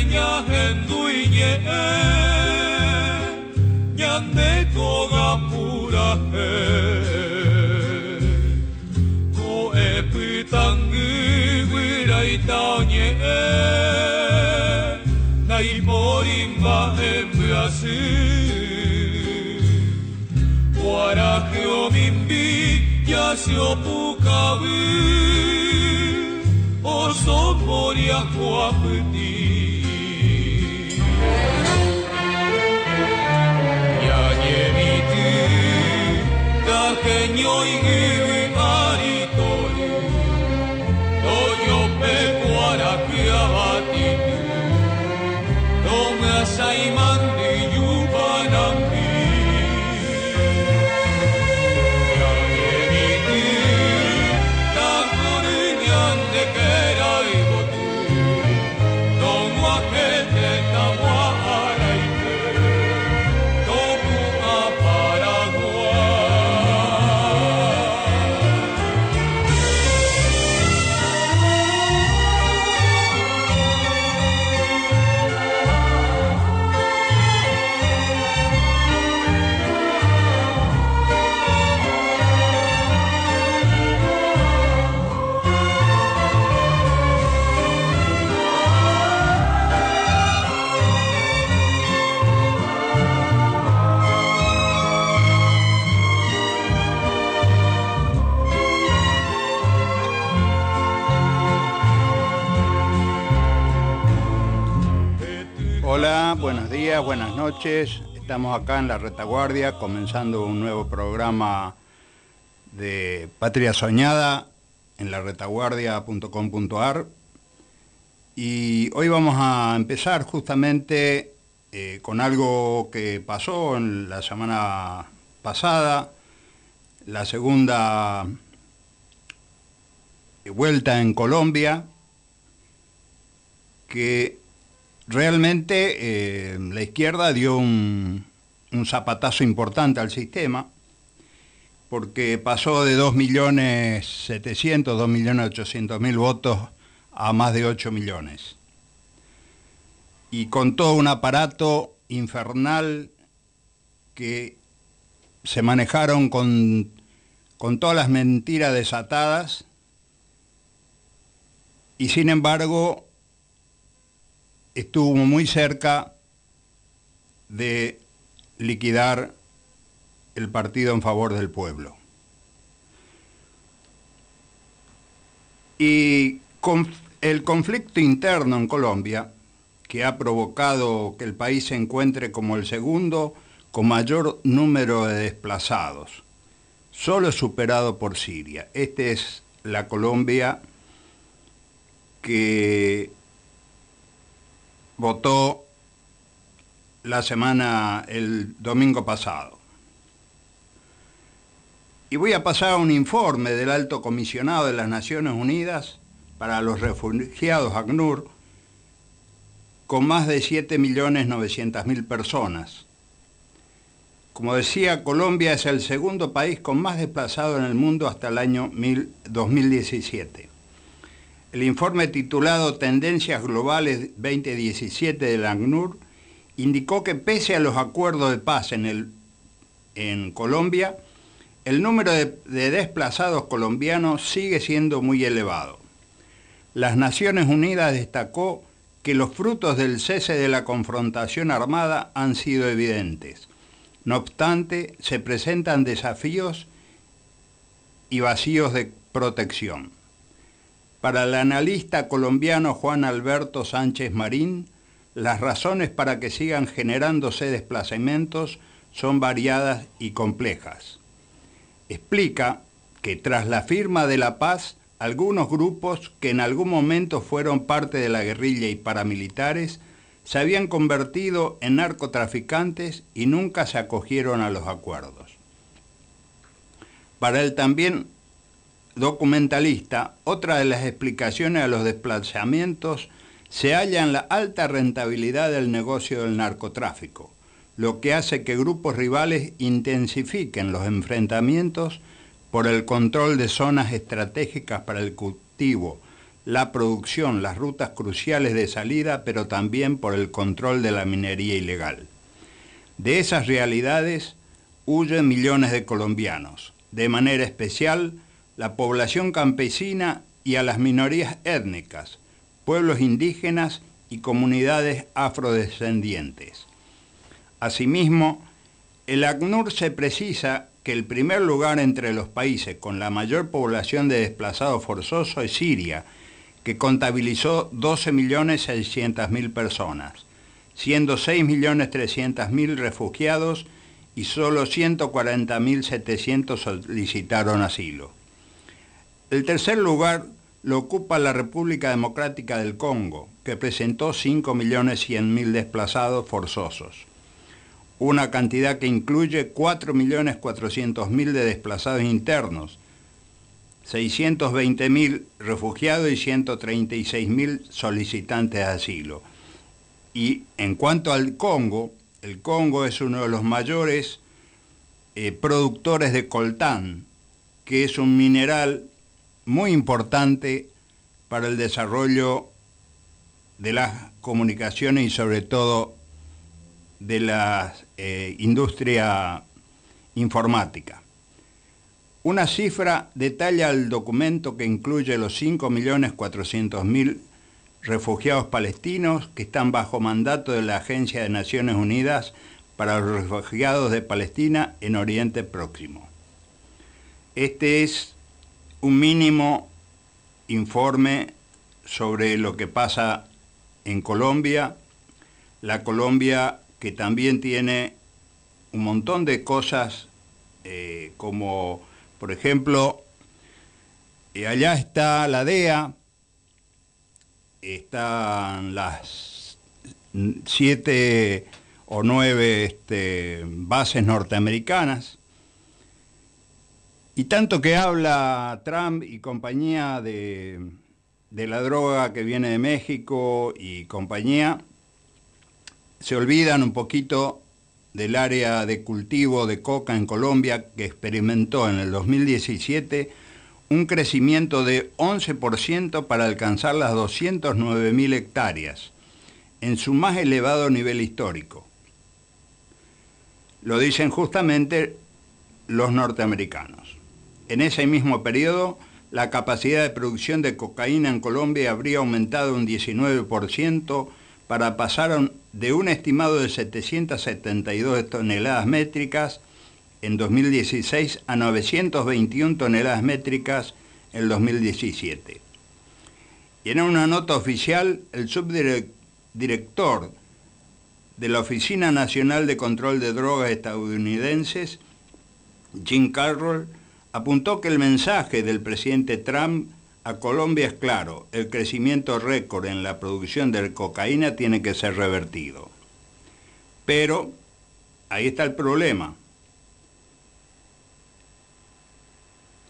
señas en duiñe ñande toga pura ko e pitangi wira itañe nai morimba en Brasil Waraje o mimbi ya se opukawi o somoria kuapiti Hola, buenos días, buenas noches. Estamos acá en la retaguardia comenzando un nuevo programa de Patria Soñada en la retaguardia.com.ar y hoy vamos a empezar justamente eh, con algo que pasó en la semana pasada, la segunda vuelta en Colombia, que realmente eh, la izquierda dio un, zapatazo importante al sistema, porque pasó de 2.700.000, 2.800.000 votos a más de 8 millones. Y con todo un aparato infernal que se manejaron con, con todas las mentiras desatadas, y sin embargo estuvo muy cerca de liquidar el partido en favor del pueblo. Y con el conflicto interno en Colombia, que ha provocado que el país se encuentre como el segundo con mayor número de desplazados, solo superado por Siria. Esta es la Colombia que votó la semana, el domingo pasado. Y voy a pasar un informe del Alto Comisionado de las Naciones Unidas para los Refugiados ACNUR con más de 7.900.000 personas. Como decía, Colombia es el segundo país con más desplazados en el mundo hasta el año 2017. El informe titulado Tendencias Globales 2017 del ACNUR indicó que pese a los acuerdos de paz en, el, en Colombia, el número de, de desplazados colombianos sigue siendo muy elevado. Las Naciones Unidas destacó que los frutos del cese de la confrontación armada han sido evidentes. No obstante, se presentan desafíos y vacíos de protección. Para el analista colombiano Juan Alberto Sánchez Marín, las razones para que sigan generándose desplazamientos son variadas y complejas. Explica que tras la firma de la paz, algunos grupos que en algún momento fueron parte de la guerrilla y paramilitares se habían convertido en narcotraficantes y nunca se acogieron a los acuerdos. Para él también documentalista, otra de las explicaciones a los desplazamientos se halla en la alta rentabilidad del negocio del narcotráfico, lo que hace que grupos rivales intensifiquen los enfrentamientos por el control de zonas estratégicas para el cultivo la producción, las rutas cruciales de salida, pero también por el control de la minería ilegal. De esas realidades huyen millones de colombianos, de manera especial la población campesina y a las minorías étnicas, pueblos indígenas y comunidades afrodescendientes. Asimismo, el ACNUR se precisa que el primer lugar entre los países con la mayor población de desplazados forzosos es Siria, que contabilizó 12.600.000 personas, siendo 6.300.000 refugiados y solo 140.700 solicitaron asilo. El tercer lugar lo ocupa la República Democrática del Congo, que presentó 5.100.000 desplazados forzosos, una cantidad que incluye 4.400.000 de desplazados internos, 620.000 refugiados y 136.000 solicitantes de asilo. Y en cuanto al Congo, el Congo es uno de los mayores eh, productores de coltán, que es un mineral muy importante para el desarrollo de las comunicaciones y sobre todo de la eh, industria informática. Una cifra detalla el documento que incluye los 5.400.000 refugiados palestinos que están bajo mandato de la Agencia de Naciones Unidas para los Refugiados de Palestina en Oriente Próximo. Este es un mínimo informe sobre lo que pasa en Colombia, la Colombia que también tiene un montón de cosas eh, como por ejemplo, eh, allá está la DEA, están las siete o nueve este, bases norteamericanas, y tanto que habla Trump y compañía de, la droga que viene de México y compañía, se olvidan un poquito del área de cultivo de coca en Colombia que experimentó en el 2017 un crecimiento de 11% para alcanzar las 209.000 hectáreas, en su más elevado nivel histórico. Lo dicen justamente los norteamericanos. En ese mismo periodo, la capacidad de producción de cocaína en Colombia habría aumentado un 19%, para pasar de un estimado de 772 toneladas métricas en 2016 a 921 toneladas métricas en 2017. Y en una nota oficial, el subdirector de la Oficina Nacional de Control de Drogas estadounidenses, Jim Carroll, apuntó que el mensaje del presidente Trump a Colombia es claro, el crecimiento récord en la producción de cocaína tiene que ser revertido. Pero ahí está el problema.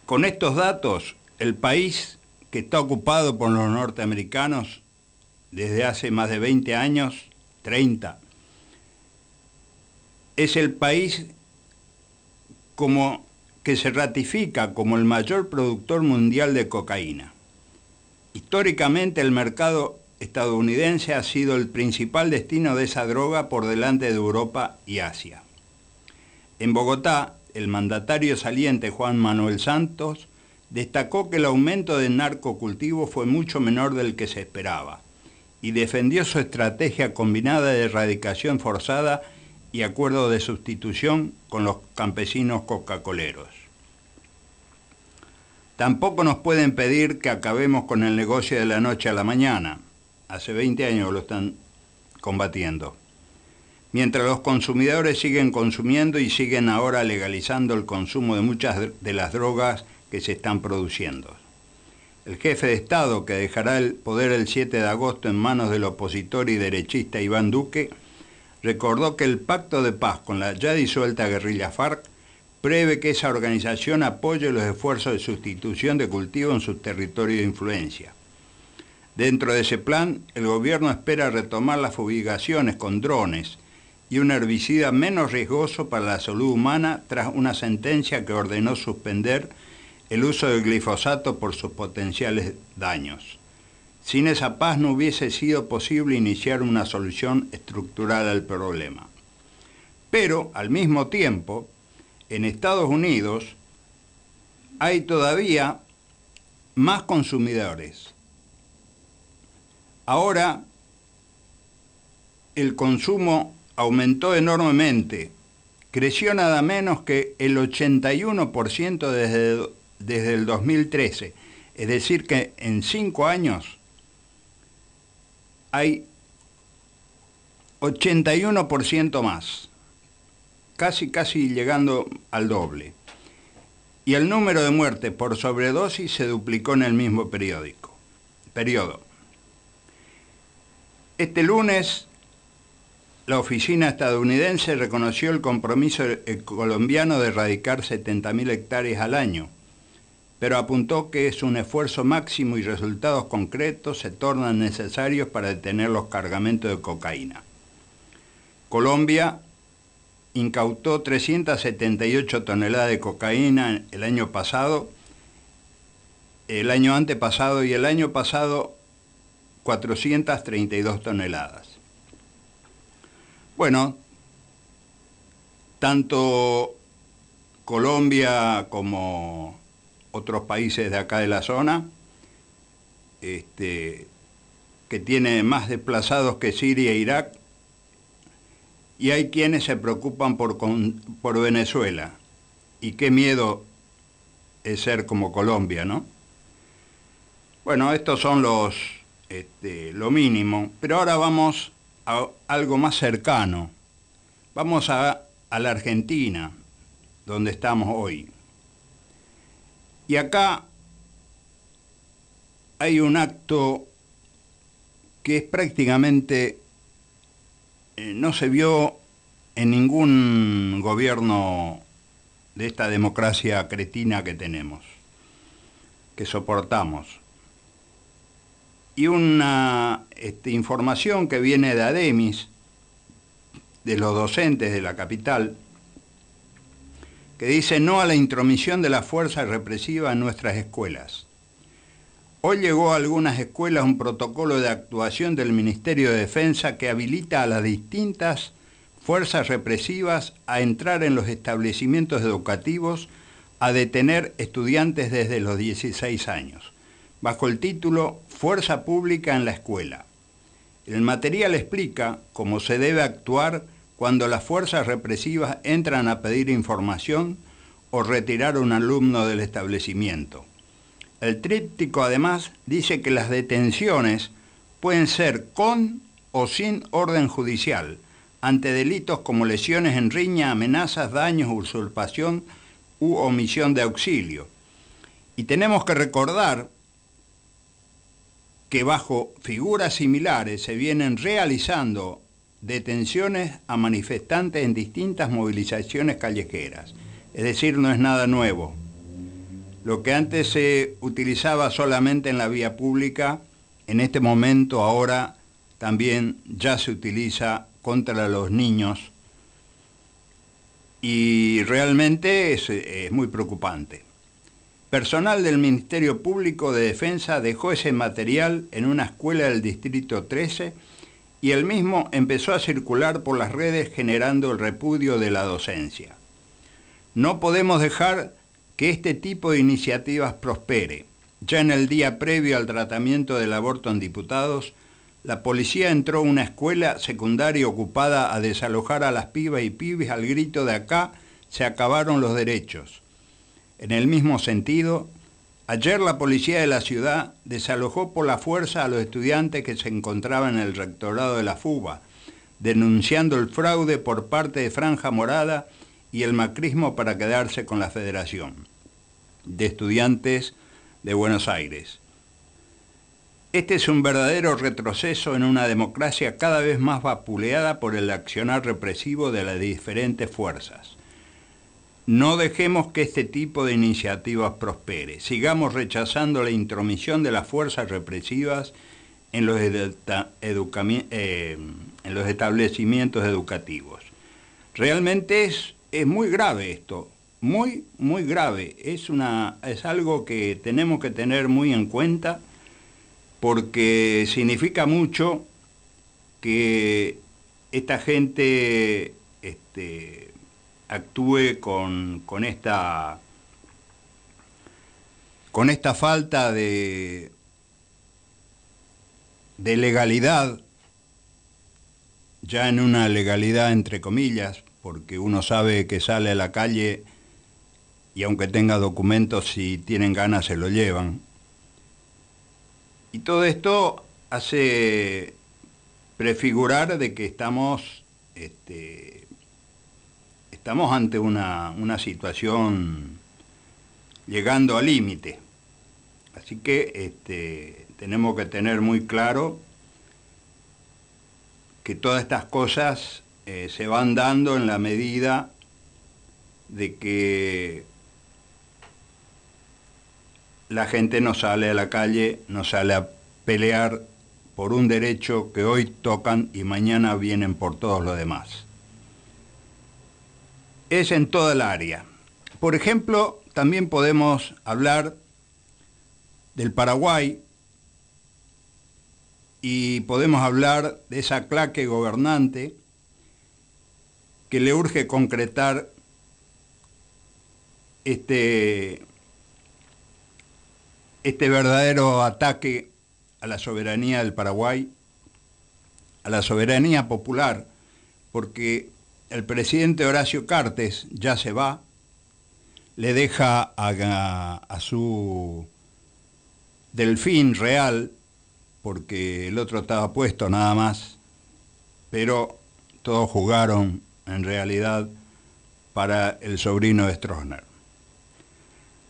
Con estos datos, el país que está ocupado por los norteamericanos desde hace más de 20 años, 30, es el país como que se ratifica como el mayor productor mundial de cocaína. Históricamente el mercado estadounidense ha sido el principal destino de esa droga por delante de Europa y Asia. En Bogotá, el mandatario saliente Juan Manuel Santos destacó que el aumento del narcocultivo fue mucho menor del que se esperaba y defendió su estrategia combinada de erradicación forzada y acuerdo de sustitución con los campesinos coca-coleros. Tampoco nos pueden pedir que acabemos con el negocio de la noche a la mañana. Hace 20 años lo están combatiendo. Mientras los consumidores siguen consumiendo y siguen ahora legalizando el consumo de muchas de las drogas que se están produciendo. El jefe de Estado, que dejará el poder el 7 de agosto en manos del opositor y derechista Iván Duque, recordó que el pacto de paz con la ya disuelta guerrilla FARC prevé que esa organización apoye los esfuerzos de sustitución de cultivo en su territorio de influencia. Dentro de ese plan, el gobierno espera retomar las fumigaciones con drones y un herbicida menos riesgoso para la salud humana tras una sentencia que ordenó suspender el uso del glifosato por sus potenciales daños. Sin esa paz no hubiese sido posible iniciar una solución estructural al problema. Pero, al mismo tiempo, en Estados Unidos hay todavía más consumidores. Ahora el consumo aumentó enormemente, creció nada menos que el 81% desde, desde el 2013, es decir que en cinco años hay 81% más, casi casi llegando al doble y el número de muertes por sobredosis se duplicó en el mismo periódico, periodo. Este lunes, la oficina estadounidense reconoció el compromiso colombiano de erradicar 70.000 hectáreas al año, pero apuntó que es un esfuerzo máximo y resultados concretos se tornan necesarios para detener los cargamentos de cocaína. Colombia incautó 378 toneladas de cocaína el año pasado, el año antepasado y el año pasado 432 toneladas. Bueno, tanto Colombia como otros países de acá de la zona, este, que tiene más desplazados que Siria e Irak, y hay quienes se preocupan por, por Venezuela. Y qué miedo es ser como Colombia, ¿no? Bueno, estos son los, este, lo mínimo, pero ahora vamos a algo más cercano. Vamos a, a la Argentina, donde estamos hoy. Y acá hay un acto que es prácticamente no se vio en ningún gobierno de esta democracia cretina que tenemos, que soportamos. Y una este, información que viene de Ademis, de los docentes de la capital, que dice no a la intromisión de la fuerza represiva en nuestras escuelas. Hoy llegó a algunas escuelas un protocolo de actuación del Ministerio de Defensa que habilita a las distintas fuerzas represivas a entrar en los establecimientos educativos a detener estudiantes desde los 16 años, bajo el título Fuerza Pública en la Escuela. El material explica cómo se debe actuar cuando las fuerzas represivas entran a pedir información o retirar a un alumno del establecimiento. El tríptico además dice que las detenciones pueden ser con o sin orden judicial, ante delitos como lesiones en riña, amenazas, daños, usurpación u omisión de auxilio. Y tenemos que recordar que bajo figuras similares se vienen realizando detenciones a manifestantes en distintas movilizaciones callejeras. Es decir, no es nada nuevo. Lo que antes se utilizaba solamente en la vía pública, en este momento ahora también ya se utiliza contra los niños y realmente es, muy preocupante. Personal del Ministerio Público de Defensa dejó ese material en una escuela del Distrito 13 y el mismo empezó a circular por las redes generando el repudio de la docencia. No podemos dejar que este tipo de iniciativas prospere. Ya en el día previo al tratamiento del aborto en diputados, la policía entró a una escuela secundaria ocupada a desalojar a las pibas y pibes al grito de acá se acabaron los derechos. En el mismo sentido, ayer la policía de la ciudad desalojó por la fuerza a los estudiantes que se encontraban en el rectorado de la FUBA, denunciando el fraude por parte de Franja Morada y el macrismo para quedarse con la federación de estudiantes de Buenos Aires. Este es un verdadero retroceso en una democracia cada vez más vapuleada por el accionar represivo de las diferentes fuerzas. No dejemos que este tipo de iniciativas prospere. Sigamos rechazando la intromisión de las fuerzas represivas en los, eh, establecimientos educativos. Realmente es, es muy grave esto muy, muy grave. Es, una, es algo que tenemos que tener muy en cuenta porque significa mucho que esta gente este, actúe con, con, esta, con esta falta de, de legalidad, ya en una legalidad entre comillas, porque uno sabe que sale a la calle y aunque tenga documentos, si tienen ganas se lo llevan. Y todo esto hace prefigurar de que estamos, este, estamos ante una, una situación llegando al límite. Así que este, tenemos que tener muy claro que todas estas cosas eh, se van dando en la medida de que la gente no sale a la calle, no sale a pelear por un derecho que hoy tocan y mañana vienen por todos los demás. Es en toda el área. Por ejemplo, también podemos hablar del Paraguay y podemos hablar de esa claque gobernante que le urge concretar este este verdadero ataque a la soberanía del Paraguay, a la soberanía popular, porque el presidente Horacio Cartes ya se va, le deja a, su delfín real, porque el otro estaba puesto nada más, pero todos jugaron en realidad para el sobrino de Stroessner.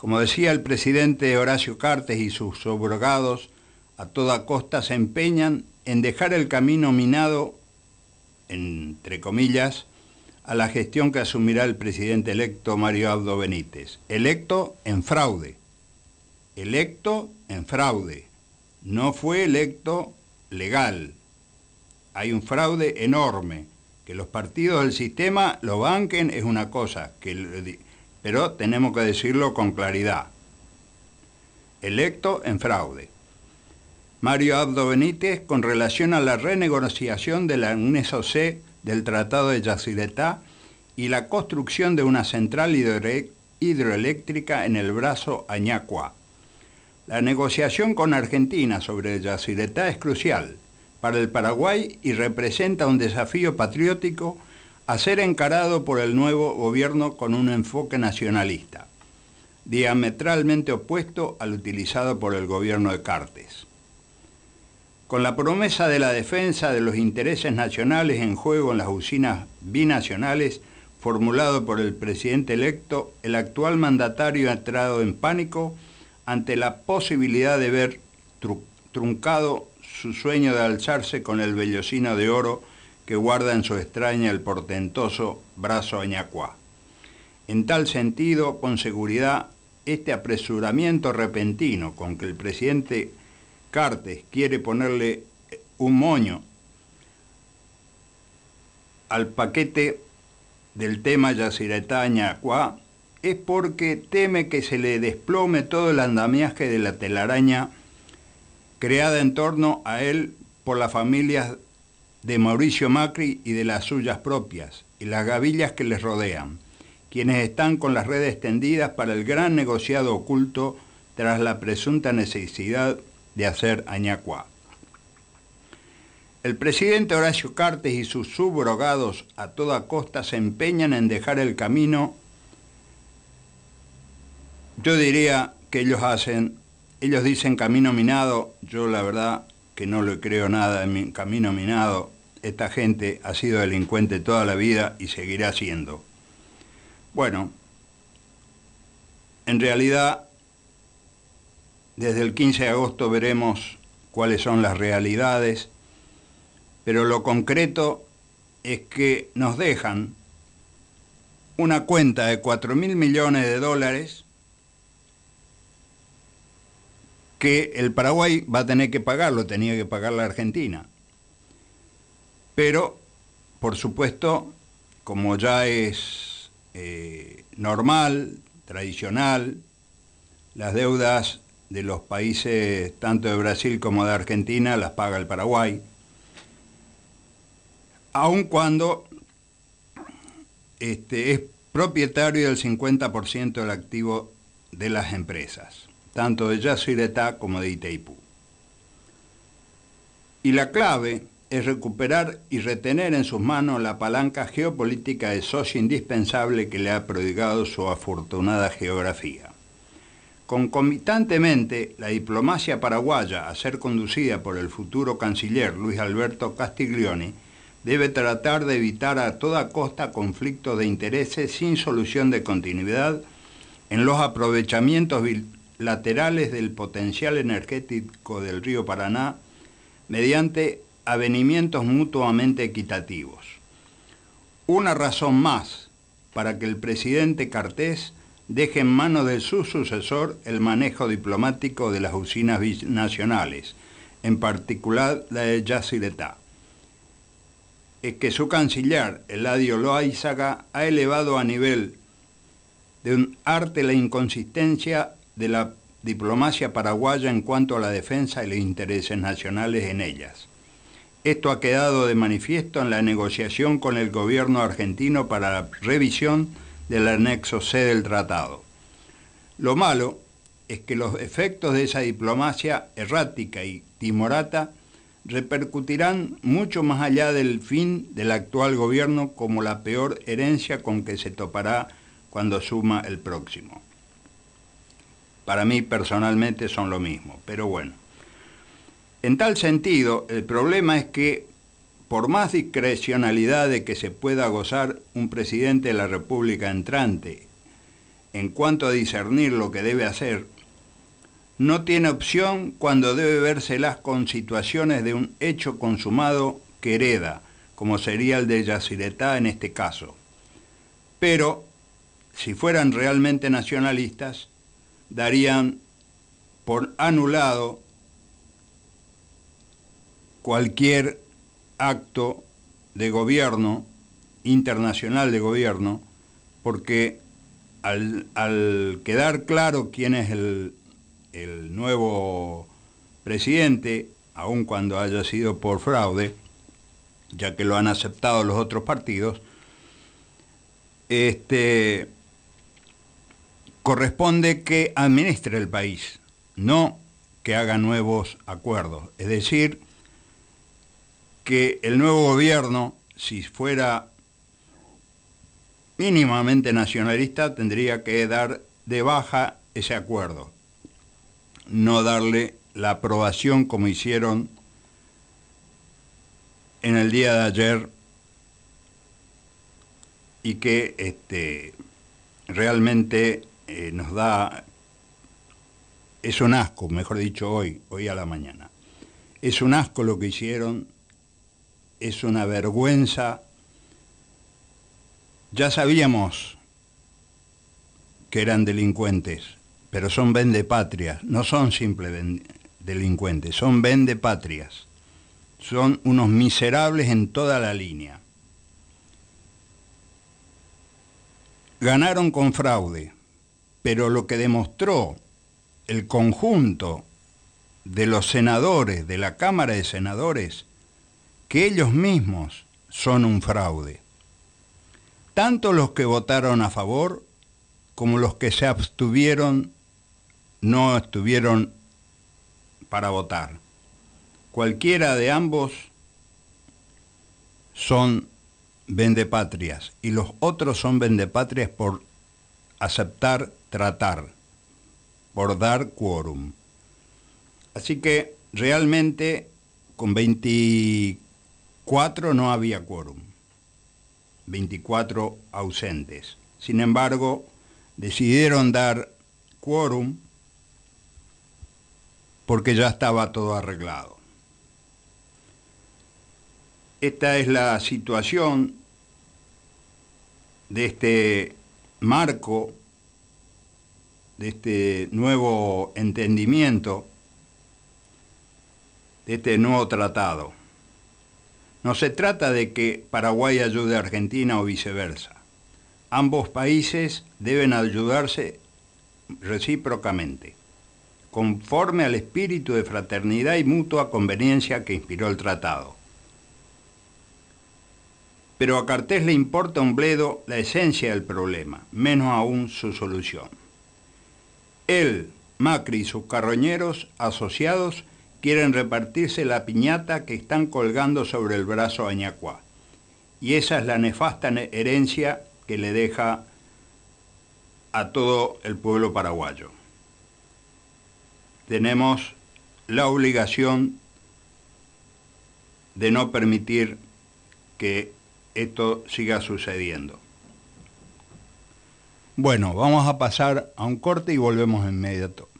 Como decía el presidente Horacio Cartes y sus subrogados, a toda costa se empeñan en dejar el camino minado, entre comillas, a la gestión que asumirá el presidente electo Mario Abdo Benítez. Electo en fraude. Electo en fraude. No fue electo legal. Hay un fraude enorme. Que los partidos del sistema lo banquen es una cosa, que pero tenemos que decirlo con claridad. Electo en fraude. Mario Abdo Benítez, con relación a la renegociación del anexo C del Tratado de Yacyretá y la construcción de una central hidroeléctrica en el brazo Añacua. La negociación con Argentina sobre Yacyretá es crucial para el Paraguay y representa un desafío patriótico a ser encarado por el nuevo gobierno con un enfoque nacionalista, diametralmente opuesto al utilizado por el gobierno de Cartes. Con la promesa de la defensa de los intereses nacionales en juego en las usinas binacionales, formulado por el presidente electo, el actual mandatario ha entrado en pánico ante la posibilidad de ver truncado su sueño de alzarse con el vellocino de oro que guarda en su extraña el portentoso brazo añacuá. En tal sentido, con seguridad, este apresuramiento repentino con que el presidente Cartes quiere ponerle un moño al paquete del tema Yacyretá Añacuá es porque teme que se le desplome todo el andamiaje de la telaraña creada en torno a él por las familias de Mauricio Macri y de las suyas propias, y las gavillas que les rodean, quienes están con las redes tendidas para el gran negociado oculto tras la presunta necesidad de hacer Añacuá. El presidente Horacio Cartes y sus subrogados a toda costa se empeñan en dejar el camino, yo diría que ellos hacen, ellos dicen camino minado, yo la verdad que no le creo nada en mi camino minado, esta gente ha sido delincuente toda la vida y seguirá siendo. Bueno, en realidad, desde el 15 de agosto veremos cuáles son las realidades, pero lo concreto es que nos dejan una cuenta de 4 mil millones de dólares que el Paraguay va a tener que pagarlo, tenía que pagar la Argentina. Pero, por supuesto, como ya es eh, normal, tradicional, las deudas de los países tanto de Brasil como de Argentina las paga el Paraguay, aun cuando este, es propietario del 50% del activo de las empresas, tanto de Yacyretá como de Itaipú. Y la clave es recuperar y retener en sus manos la palanca geopolítica de socio indispensable que le ha prodigado su afortunada geografía. Concomitantemente, la diplomacia paraguaya, a ser conducida por el futuro canciller Luis Alberto Castiglioni, debe tratar de evitar a toda costa conflictos de intereses sin solución de continuidad en los aprovechamientos bilaterales del potencial energético del río Paraná mediante avenimientos mutuamente equitativos. Una razón más para que el presidente Cartés deje en manos de su sucesor el manejo diplomático de las usinas nacionales, en particular la de Yacyretá. Es que su canciller, Eladio Loaizaga, ha elevado a nivel de un arte la inconsistencia de la diplomacia paraguaya en cuanto a la defensa y los intereses nacionales en ellas. Esto ha quedado de manifiesto en la negociación con el gobierno argentino para la revisión del anexo C del tratado. Lo malo es que los efectos de esa diplomacia errática y timorata repercutirán mucho más allá del fin del actual gobierno como la peor herencia con que se topará cuando suma el próximo. Para mí personalmente son lo mismo, pero bueno. En tal sentido, el problema es que por más discrecionalidad de que se pueda gozar un presidente de la República entrante en cuanto a discernir lo que debe hacer, no tiene opción cuando debe vérselas con situaciones de un hecho consumado que hereda, como sería el de Yacyretá en este caso. Pero, si fueran realmente nacionalistas, darían por anulado cualquier acto de gobierno, internacional de gobierno, porque al, quedar claro quién es el, el nuevo presidente, aun cuando haya sido por fraude, ya que lo han aceptado los otros partidos, este, corresponde que administre el país, no que haga nuevos acuerdos. Es decir, que el nuevo gobierno, si fuera mínimamente nacionalista, tendría que dar de baja ese acuerdo, no darle la aprobación como hicieron en el día de ayer y que este, realmente eh, nos da, es un asco, mejor dicho hoy, hoy a la mañana, es un asco lo que hicieron es una vergüenza. Ya sabíamos que eran delincuentes, pero son vendepatrias, no son simples delincuentes, son vendepatrias. Son unos miserables en toda la línea. Ganaron con fraude, pero lo que demostró el conjunto de los senadores de la Cámara de Senadores que ellos mismos son un fraude. Tanto los que votaron a favor como los que se abstuvieron no estuvieron para votar. Cualquiera de ambos son vendepatrias y los otros son vendepatrias por aceptar tratar, por dar quórum. Así que realmente con 20 Cuatro no había quórum, 24 ausentes. Sin embargo, decidieron dar quórum porque ya estaba todo arreglado. Esta es la situación de este marco, de este nuevo entendimiento, de este nuevo tratado. No se trata de que Paraguay ayude a Argentina o viceversa. Ambos países deben ayudarse recíprocamente. conforme al espíritu de fraternidad y mutua conveniencia que inspiró el tratado. Pero a Cartés le importa un bledo la esencia del problema, menos aún su solución. Él, Macri y sus carroñeros asociados quieren repartirse la piñata que están colgando sobre el brazo a Añacuá. Y esa es la nefasta herencia que le deja a todo el pueblo paraguayo. Tenemos la obligación de no permitir que esto siga sucediendo. Bueno, vamos a pasar a un corte y volvemos inmediato.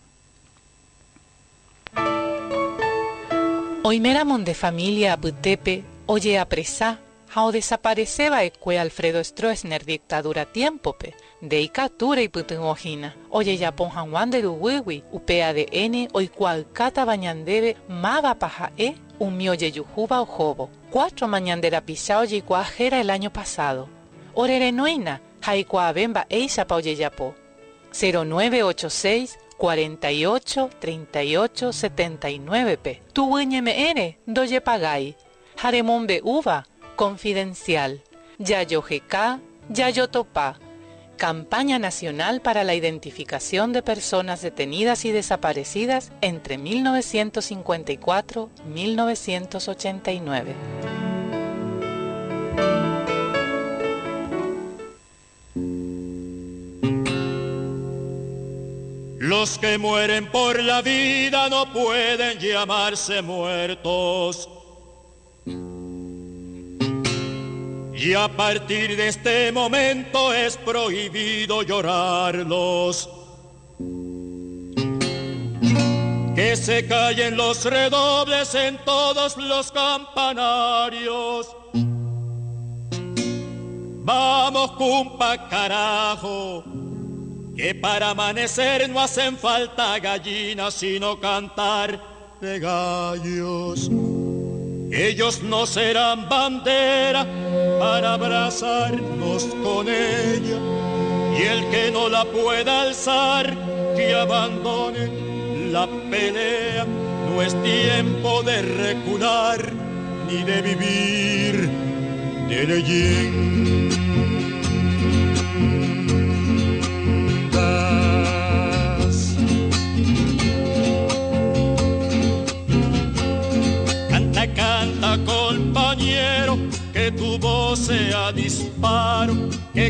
Oimeramon de familia Aputepe, oye apresá, hao desapareceba ecue Alfredo Stroessner dictadura tiempope, de icatura y putungojina, oye yapon hanwan de duwiwi, upea de n, cual cata bañandebe, mava paja e, un mioye yujuba o jobo, cuatro mañandera pisao y el año pasado, orere noina, haikua bemba eisa pa oye yapo, 0986 48 38 79 p. Tu MN, doye pagay. Jaremombe uva, confidencial. Yayo GK, Yayo Topa. Campaña Nacional para la Identificación de Personas Detenidas y Desaparecidas entre 1954-1989. Los que mueren por la vida no pueden llamarse muertos. Y a partir de este momento es prohibido llorarlos. Que se callen los redobles en todos los campanarios. Vamos, cumpa, carajo que para amanecer no hacen falta gallinas, sino cantar de gallos. Ellos no serán bandera para abrazarnos con ella, y el que no la pueda alzar, que abandone la pelea. No es tiempo de recular ni de vivir de leyenda.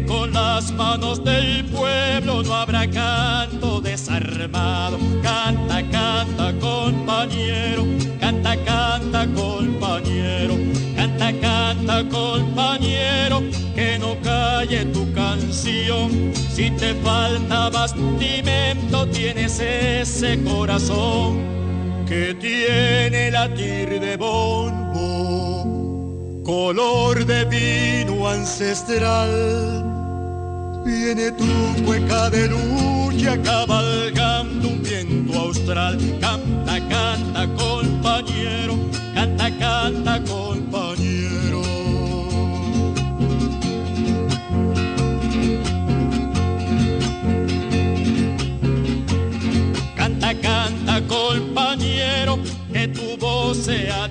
Con las manos del pueblo no habrá canto desarmado. Canta, canta, compañero, canta, canta, compañero, canta, canta, compañero, que no calle tu canción. Si te falta bastimento, tienes ese corazón que tiene latir de bombo, color de vino ancestral. Viene tu cueca de lucha cabalgando un viento austral. Canta, canta, compañero, canta, canta, compañero. Canta, canta, compañero que tu voz sea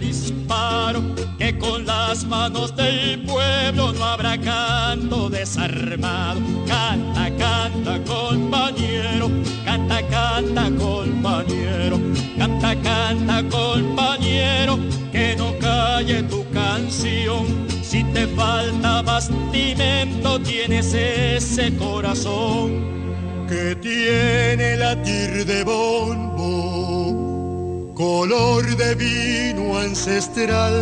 que con las manos del pueblo no habrá canto desarmado. Canta, canta, compañero, canta, canta, compañero, canta, canta, compañero, que no calle tu canción. Si te falta bastimento, tienes ese corazón que tiene latir de bombo color de vino ancestral.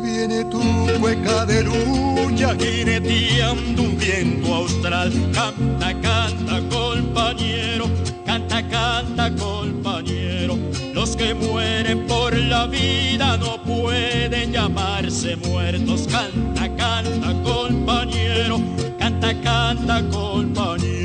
Viene tu cueca de lucha jineteando un viento austral. Canta, canta, compañero, canta, canta, compañero. Los que mueren por la vida no pueden llamarse muertos. Canta, canta, compañero, canta, canta, compañero.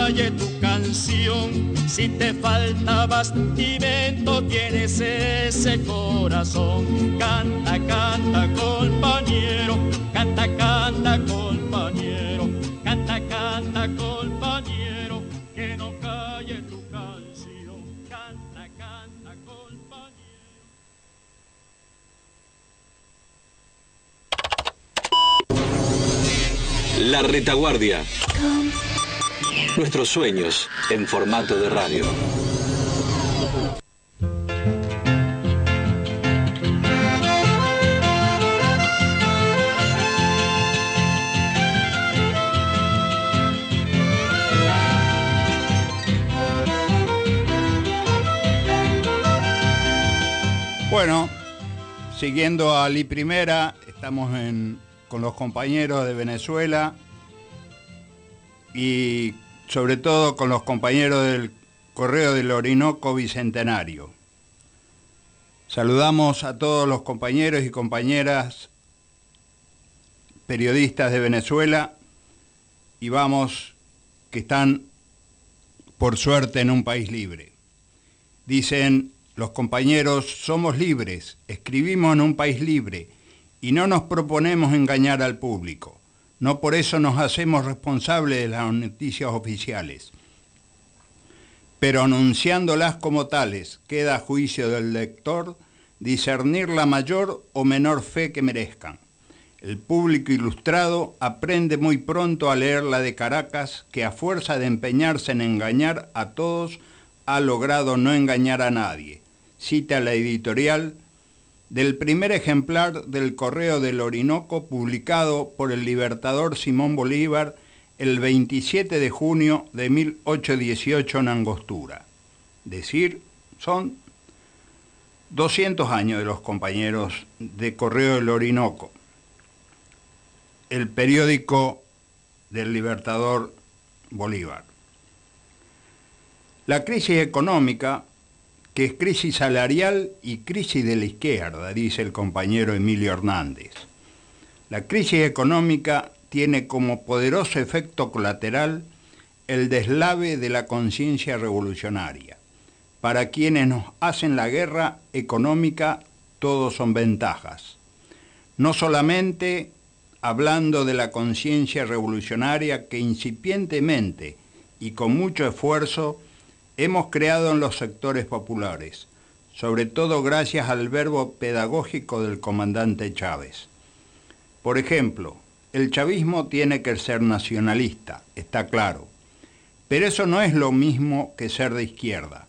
Calle tu canción. Si te falta bastimento, tienes ese corazón. Canta, canta, compañero, canta, canta, compañero, canta, canta, compañero, que no calle tu canción. Canta, canta, compañero. La retaguardia. Nuestros sueños en formato de radio. Bueno, siguiendo a Li Primera, estamos con los compañeros de Venezuela y sobre todo con los compañeros del Correo del Orinoco Bicentenario. Saludamos a todos los compañeros y compañeras periodistas de Venezuela y vamos que están por suerte en un país libre. Dicen los compañeros, somos libres, escribimos en un país libre y no nos proponemos engañar al público. No por eso nos hacemos responsables de las noticias oficiales. Pero anunciándolas como tales, queda a juicio del lector discernir la mayor o menor fe que merezcan. El público ilustrado aprende muy pronto a leer la de Caracas, que a fuerza de empeñarse en engañar a todos, ha logrado no engañar a nadie. Cita la editorial del primer ejemplar del Correo del Orinoco publicado por el libertador Simón Bolívar el 27 de junio de 1818 en Angostura. Decir, son 200 años de los compañeros de Correo del Orinoco, el periódico del libertador Bolívar. La crisis económica que es crisis salarial y crisis de la izquierda, dice el compañero Emilio Hernández. La crisis económica tiene como poderoso efecto colateral el deslave de la conciencia revolucionaria. Para quienes nos hacen la guerra económica, todo son ventajas. No solamente hablando de la conciencia revolucionaria que incipientemente y con mucho esfuerzo hemos creado en los sectores populares, sobre todo gracias al verbo pedagógico del comandante Chávez. Por ejemplo, el chavismo tiene que ser nacionalista, está claro, pero eso no es lo mismo que ser de izquierda.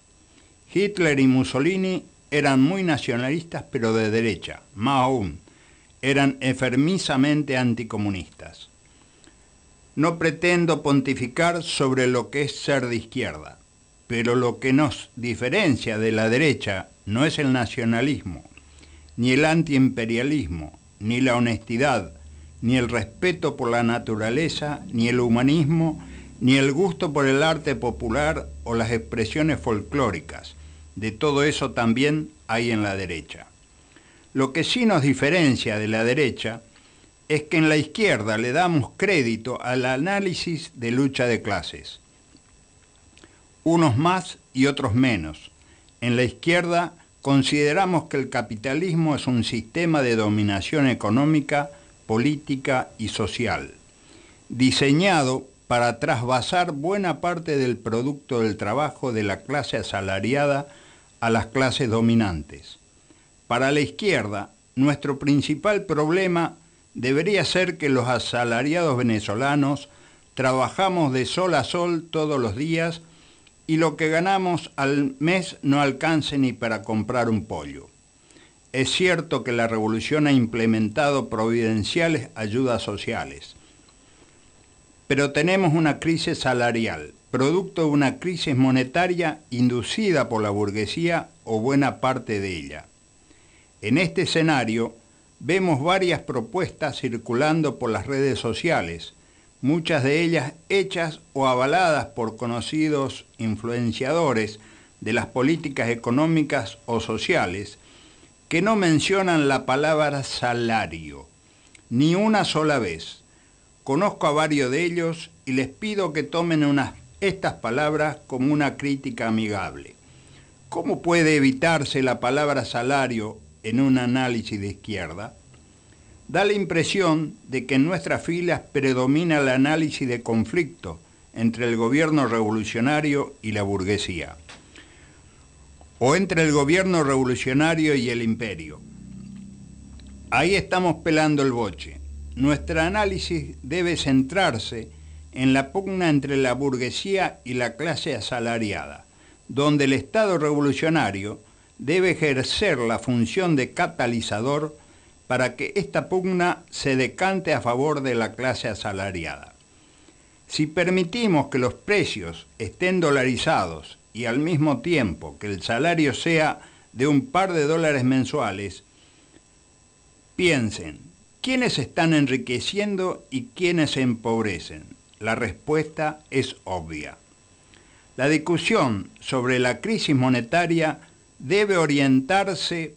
Hitler y Mussolini eran muy nacionalistas pero de derecha, más aún, eran enfermizamente anticomunistas. No pretendo pontificar sobre lo que es ser de izquierda pero lo que nos diferencia de la derecha no es el nacionalismo, ni el antiimperialismo, ni la honestidad, ni el respeto por la naturaleza, ni el humanismo, ni el gusto por el arte popular o las expresiones folclóricas. De todo eso también hay en la derecha. Lo que sí nos diferencia de la derecha es que en la izquierda le damos crédito al análisis de lucha de clases unos más y otros menos. En la izquierda consideramos que el capitalismo es un sistema de dominación económica, política y social, diseñado para trasvasar buena parte del producto del trabajo de la clase asalariada a las clases dominantes. Para la izquierda, nuestro principal problema debería ser que los asalariados venezolanos trabajamos de sol a sol todos los días y lo que ganamos al mes no alcance ni para comprar un pollo. Es cierto que la revolución ha implementado providenciales ayudas sociales, pero tenemos una crisis salarial, producto de una crisis monetaria inducida por la burguesía o buena parte de ella. En este escenario vemos varias propuestas circulando por las redes sociales, muchas de ellas hechas o avaladas por conocidos influenciadores de las políticas económicas o sociales, que no mencionan la palabra salario, ni una sola vez. Conozco a varios de ellos y les pido que tomen estas palabras como una crítica amigable. ¿Cómo puede evitarse la palabra salario en un análisis de izquierda? Da la impresión de que en nuestras filas predomina el análisis de conflicto entre el gobierno revolucionario y la burguesía, o entre el gobierno revolucionario y el imperio. Ahí estamos pelando el boche. Nuestro análisis debe centrarse en la pugna entre la burguesía y la clase asalariada, donde el Estado revolucionario debe ejercer la función de catalizador para que esta pugna se decante a favor de la clase asalariada. Si permitimos que los precios estén dolarizados y al mismo tiempo que el salario sea de un par de dólares mensuales, piensen, ¿quiénes están enriqueciendo y quiénes se empobrecen? La respuesta es obvia. La discusión sobre la crisis monetaria debe orientarse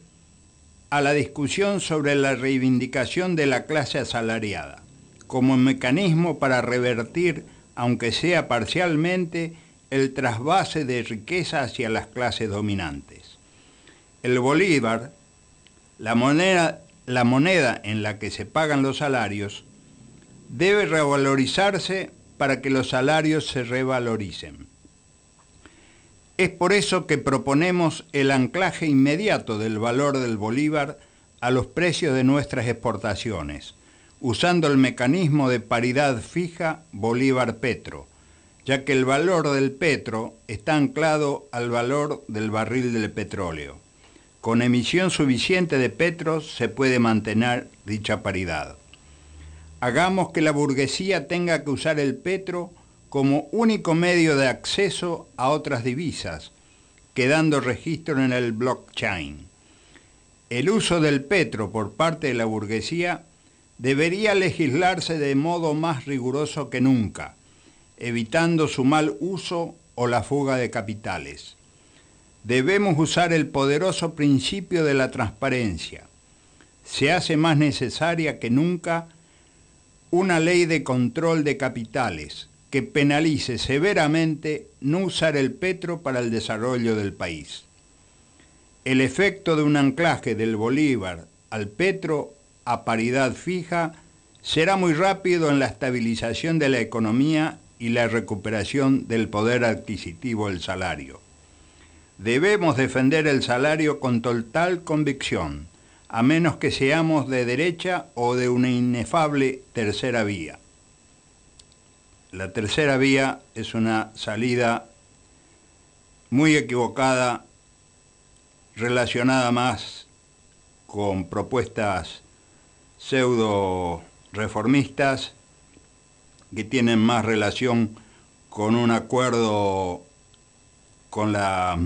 a la discusión sobre la reivindicación de la clase asalariada como mecanismo para revertir, aunque sea parcialmente, el trasvase de riqueza hacia las clases dominantes. El bolívar, la moneda, la moneda en la que se pagan los salarios, debe revalorizarse para que los salarios se revaloricen. Es por eso que proponemos el anclaje inmediato del valor del bolívar a los precios de nuestras exportaciones, usando el mecanismo de paridad fija Bolívar-Petro, ya que el valor del petro está anclado al valor del barril del petróleo. Con emisión suficiente de petros se puede mantener dicha paridad. Hagamos que la burguesía tenga que usar el petro como único medio de acceso a otras divisas, quedando registro en el blockchain. El uso del petro por parte de la burguesía debería legislarse de modo más riguroso que nunca, evitando su mal uso o la fuga de capitales. Debemos usar el poderoso principio de la transparencia. Se hace más necesaria que nunca una ley de control de capitales que penalice severamente no usar el petro para el desarrollo del país. El efecto de un anclaje del bolívar al petro a paridad fija será muy rápido en la estabilización de la economía y la recuperación del poder adquisitivo del salario. Debemos defender el salario con total convicción a menos que seamos de derecha o de una inefable tercera vía. La tercera vía es una salida muy equivocada, relacionada más con propuestas pseudo reformistas que tienen más relación con un acuerdo con la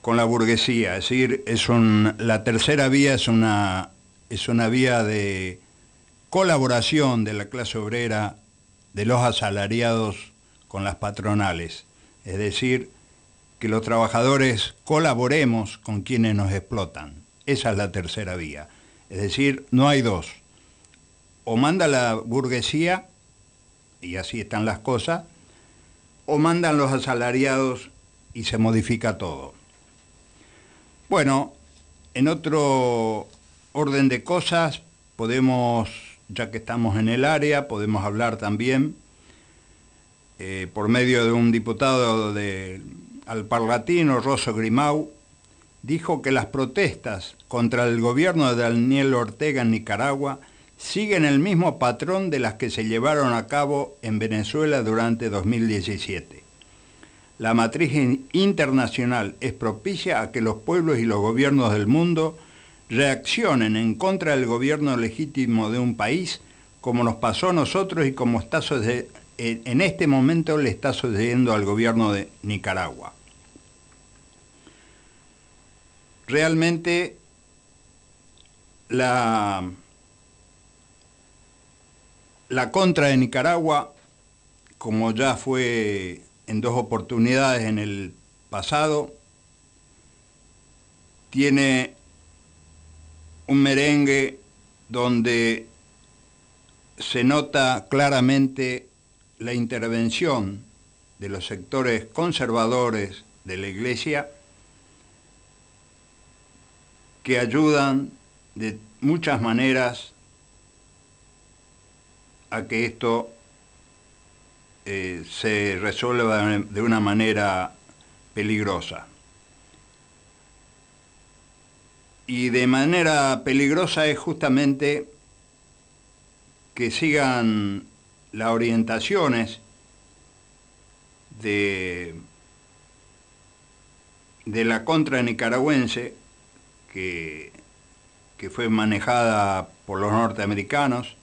con la burguesía, es decir, es la tercera vía es una, es una vía de colaboración de la clase obrera, de los asalariados con las patronales, es decir, que los trabajadores colaboremos con quienes nos explotan. Esa es la tercera vía. Es decir, no hay dos. O manda la burguesía, y así están las cosas, o mandan los asalariados y se modifica todo. Bueno, en otro orden de cosas, podemos, ya que estamos en el área, podemos hablar también eh, por medio de un diputado de Alparlatino, Rosso Grimau, dijo que las protestas contra el gobierno de Daniel Ortega en Nicaragua siguen el mismo patrón de las que se llevaron a cabo en Venezuela durante 2017 la matriz internacional es propicia a que los pueblos y los gobiernos del mundo reaccionen en contra del gobierno legítimo de un país, como nos pasó a nosotros y como está en este momento le está sucediendo al gobierno de Nicaragua. Realmente la, la contra de Nicaragua, como ya fue en dos oportunidades en el pasado, tiene un merengue donde se nota claramente la intervención de los sectores conservadores de la Iglesia que ayudan de muchas maneras a que esto eh, se resuelva de una manera peligrosa. Y de manera peligrosa es justamente que sigan las orientaciones de, la contra nicaragüense que fue manejada por los norteamericanos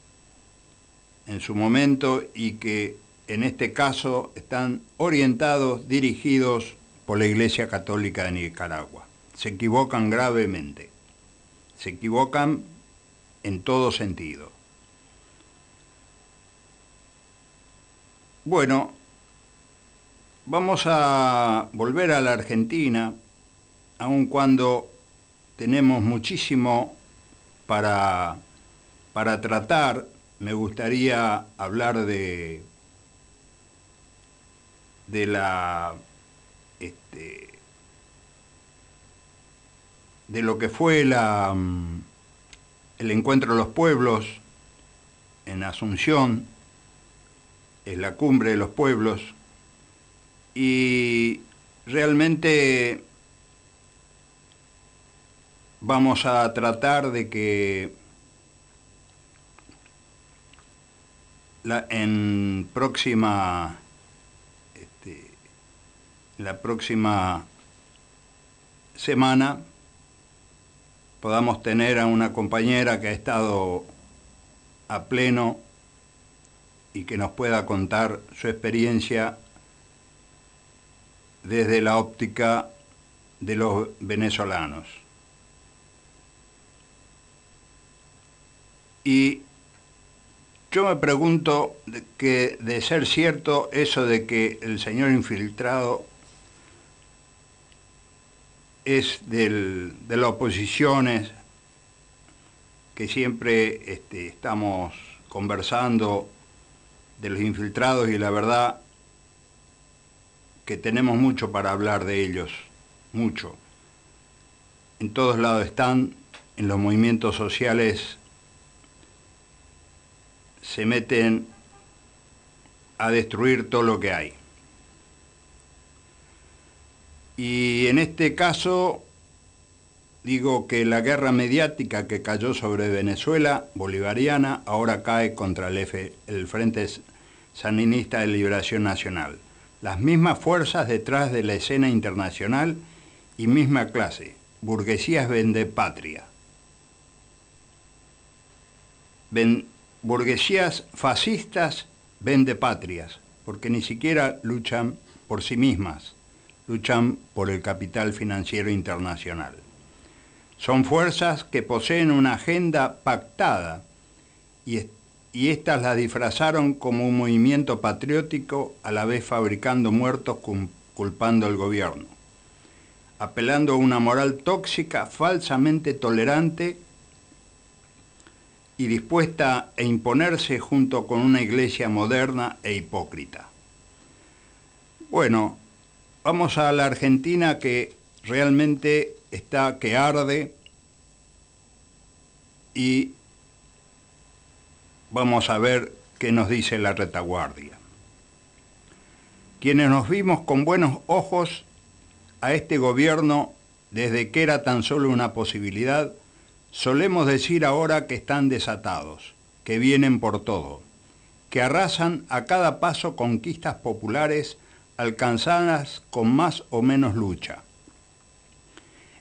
en su momento y que en este caso están orientados, dirigidos por la Iglesia Católica de Nicaragua. Se equivocan gravemente, se equivocan en todo sentido. Bueno, vamos a volver a la Argentina, aun cuando tenemos muchísimo para, para tratar. Me gustaría hablar de, de la este, de lo que fue la, mm, el encuentro de los pueblos en Asunción es la cumbre de los pueblos y realmente vamos a tratar de que la, en próxima este, la próxima semana podamos tener a una compañera que ha estado a pleno y que nos pueda contar su experiencia desde la óptica de los venezolanos. Y yo me pregunto que de ser cierto eso de que el señor infiltrado es de las oposiciones que siempre este, estamos conversando de los infiltrados y la verdad que tenemos mucho para hablar de ellos, mucho. En todos lados están, en los movimientos sociales se meten a destruir todo lo que hay. Y en este caso digo que la guerra mediática que cayó sobre Venezuela bolivariana ahora cae contra el, Frente Sandinista de Liberación Nacional. Las mismas fuerzas detrás de la escena internacional y misma clase, burguesías vende patria. burguesías fascistas vende patrias, porque ni siquiera luchan por sí mismas, luchan por el capital financiero internacional. Son fuerzas que poseen una agenda pactada y, y éstas la disfrazaron como un movimiento patriótico a la vez fabricando muertos culpando al gobierno, apelando a una moral tóxica falsamente tolerante y dispuesta a imponerse junto con una iglesia moderna e hipócrita. Bueno, vamos a la Argentina que realmente está que arde y vamos a ver qué nos dice la retaguardia. Quienes nos vimos con buenos ojos a este gobierno desde que era tan solo una posibilidad, solemos decir ahora que están desatados, que vienen por todo, que arrasan a cada paso conquistas populares alcanzadas con más o menos lucha.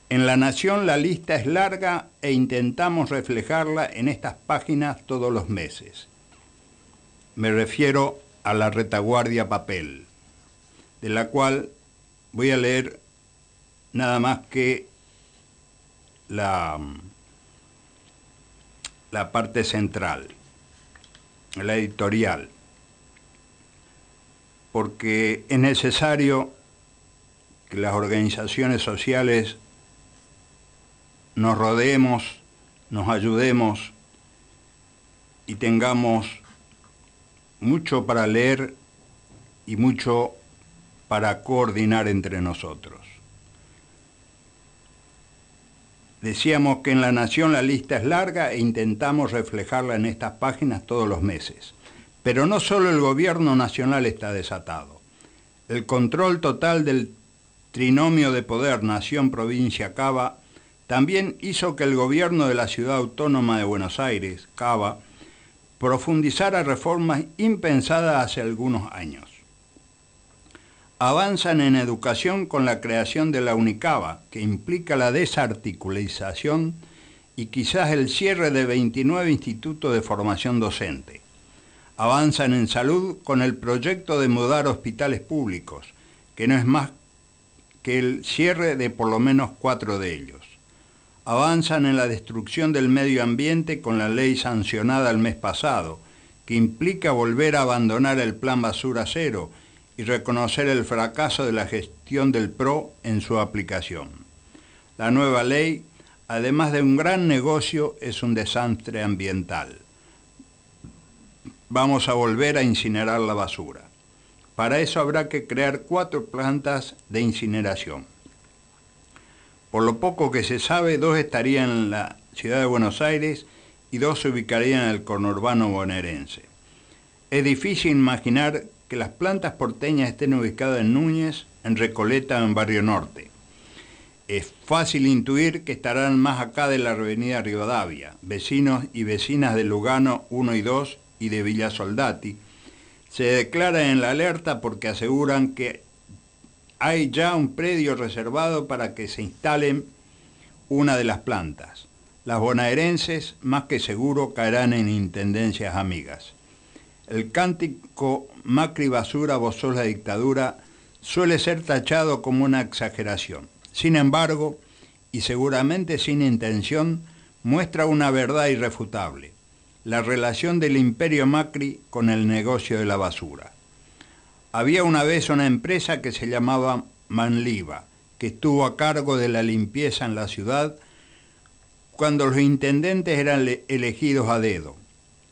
En La Nación la lista es larga e intentamos reflejarla en estas páginas todos los meses. Me refiero a la retaguardia papel, de la cual voy a leer nada más que la, la parte central, la editorial, porque es necesario que las organizaciones sociales nos rodeemos, nos ayudemos y tengamos mucho para leer y mucho para coordinar entre nosotros. Decíamos que en La Nación la lista es larga e intentamos reflejarla en estas páginas todos los meses. Pero no solo el gobierno nacional está desatado. El control total del trinomio de poder nación-provincia Cava también hizo que el gobierno de la ciudad autónoma de Buenos Aires, Cava, profundizara reformas impensadas hace algunos años. Avanzan en educación con la creación de la UNICABA, que implica la desarticulización y quizás el cierre de 29 institutos de formación docente. Avanzan en salud con el proyecto de mudar hospitales públicos, que no es más que el cierre de por lo menos cuatro de ellos. Avanzan en la destrucción del medio ambiente con la ley sancionada el mes pasado, que implica volver a abandonar el plan basura cero y reconocer el fracaso de la gestión del PRO en su aplicación. La nueva ley, además de un gran negocio, es un desastre ambiental. Vamos a volver a incinerar la basura. Para eso habrá que crear cuatro plantas de incineración. Por lo poco que se sabe, dos estarían en la ciudad de Buenos Aires y dos se ubicarían en el conurbano bonaerense. Es difícil imaginar que las plantas porteñas estén ubicadas en Núñez, en Recoleta o en Barrio Norte. Es fácil intuir que estarán más acá de la avenida Rivadavia, vecinos y vecinas de Lugano 1 y 2 y de Villa Soldati, se declaran en la alerta porque aseguran que hay ya un predio reservado para que se instalen una de las plantas. Las bonaerenses, más que seguro, caerán en intendencias amigas. El cántico Macri basura, vos la dictadura, suele ser tachado como una exageración. Sin embargo, y seguramente sin intención, muestra una verdad irrefutable, la relación del imperio Macri con el negocio de la basura. Había una vez una empresa que se llamaba Manliva, que estuvo a cargo de la limpieza en la ciudad cuando los intendentes eran elegidos a dedo.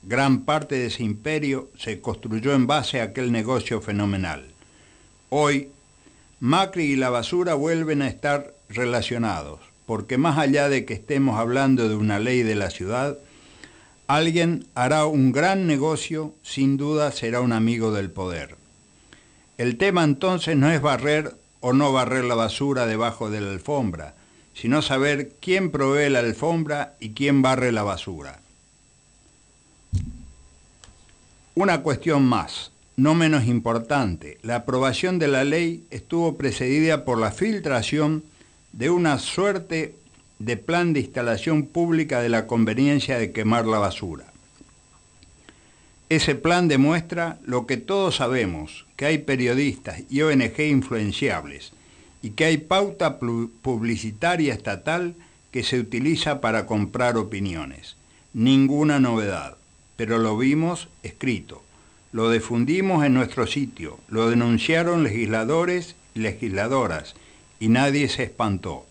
Gran parte de ese imperio se construyó en base a aquel negocio fenomenal. Hoy, Macri y la basura vuelven a estar relacionados, porque más allá de que estemos hablando de una ley de la ciudad, alguien hará un gran negocio, sin duda será un amigo del poder. El tema entonces no es barrer o no barrer la basura debajo de la alfombra, sino saber quién provee la alfombra y quién barre la basura. Una cuestión más, no menos importante, la aprobación de la ley estuvo precedida por la filtración de una suerte de plan de instalación pública de la conveniencia de quemar la basura. Ese plan demuestra lo que todos sabemos, que hay periodistas y ONG influenciables y que hay pauta publicitaria estatal que se utiliza para comprar opiniones. Ninguna novedad, pero lo vimos escrito. Lo difundimos en nuestro sitio, lo denunciaron legisladores y legisladoras y nadie se espantó.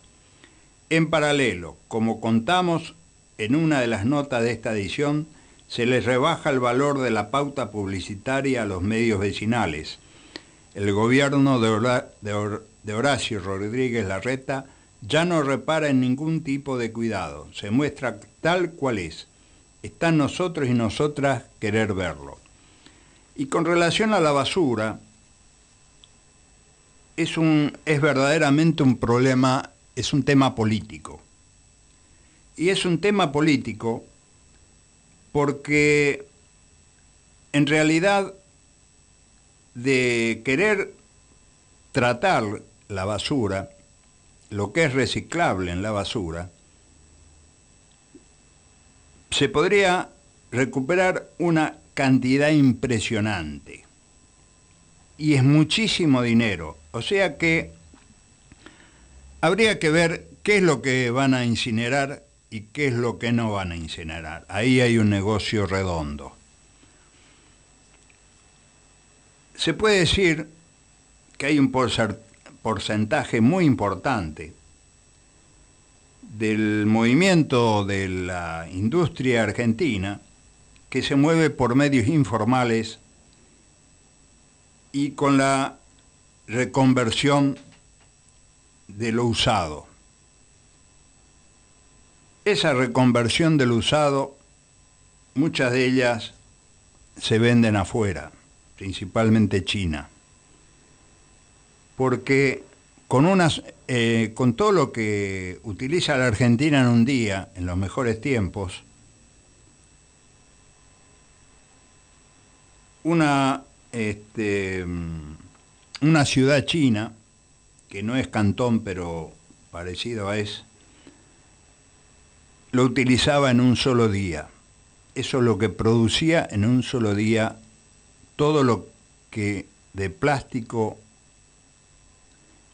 En paralelo, como contamos en una de las notas de esta edición, se les rebaja el valor de la pauta publicitaria a los medios vecinales. El gobierno de, Horacio Rodríguez Larreta ya no repara en ningún tipo de cuidado, se muestra tal cual es. Está en nosotros y nosotras querer verlo. Y con relación a la basura, es, un, es verdaderamente un problema, es un tema político. Y es un tema político porque en realidad de querer tratar la basura, lo que es reciclable en la basura, se podría recuperar una cantidad impresionante. Y es muchísimo dinero. O sea que habría que ver qué es lo que van a incinerar y qué es lo que no van a incinerar. Ahí hay un negocio redondo. Se puede decir que hay un porcentaje muy importante del movimiento de la industria argentina que se mueve por medios informales y con la reconversión de lo usado. Esa reconversión del usado, muchas de ellas se venden afuera, principalmente China, porque con, unas, eh, con todo lo que utiliza la Argentina en un día, en los mejores tiempos, una, este, una ciudad china, que no es cantón, pero parecido a es, lo utilizaba en un solo día. Eso es lo que producía en un solo día todo lo que de plástico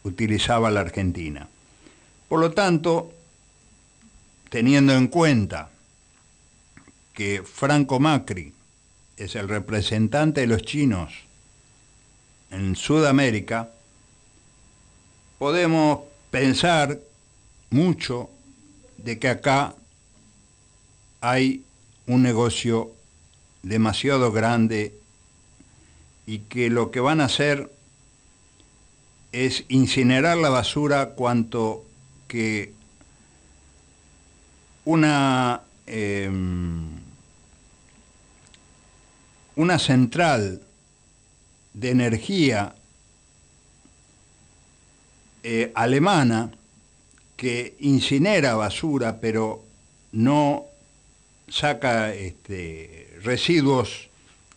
utilizaba la Argentina. Por lo tanto, teniendo en cuenta que Franco Macri es el representante de los chinos en Sudamérica, podemos pensar mucho de que acá hay un negocio demasiado grande y que lo que van a hacer es incinerar la basura cuanto que una, em, una central de energía eh, alemana que incinera basura pero no saca este, residuos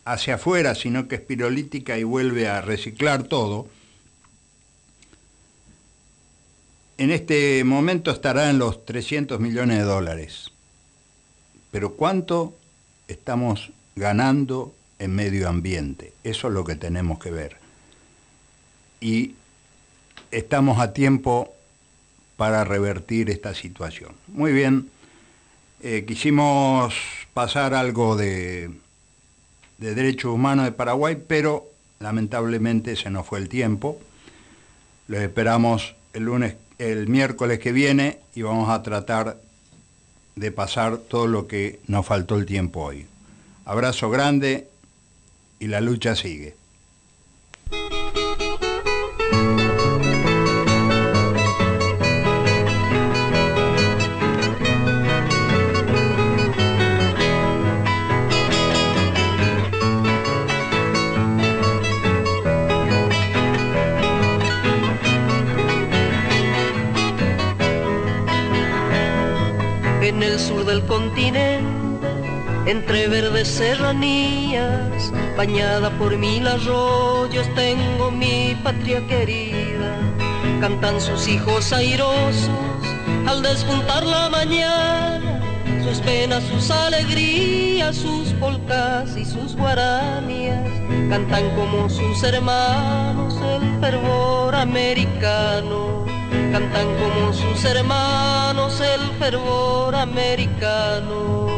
hacia afuera, sino que es pirolítica y vuelve a reciclar todo, en este momento estará en los 300 millones de dólares. Pero ¿cuánto estamos ganando en medio ambiente? Eso es lo que tenemos que ver. Y estamos a tiempo para revertir esta situación. Muy bien. Eh, quisimos pasar algo de, de derechos humanos de Paraguay, pero lamentablemente se nos fue el tiempo. Los esperamos el lunes, el miércoles que viene y vamos a tratar de pasar todo lo que nos faltó el tiempo hoy. Abrazo grande y la lucha sigue. Entre verdes serranías, bañada por mil arroyos, tengo mi patria querida. Cantan sus hijos airosos al despuntar la mañana, sus penas, sus alegrías, sus polcas y sus guaranías. Cantan como sus hermanos el fervor americano cantan como sus hermanos el fervor americano.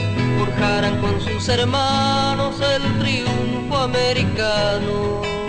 con sus hermanos el triunfo americano.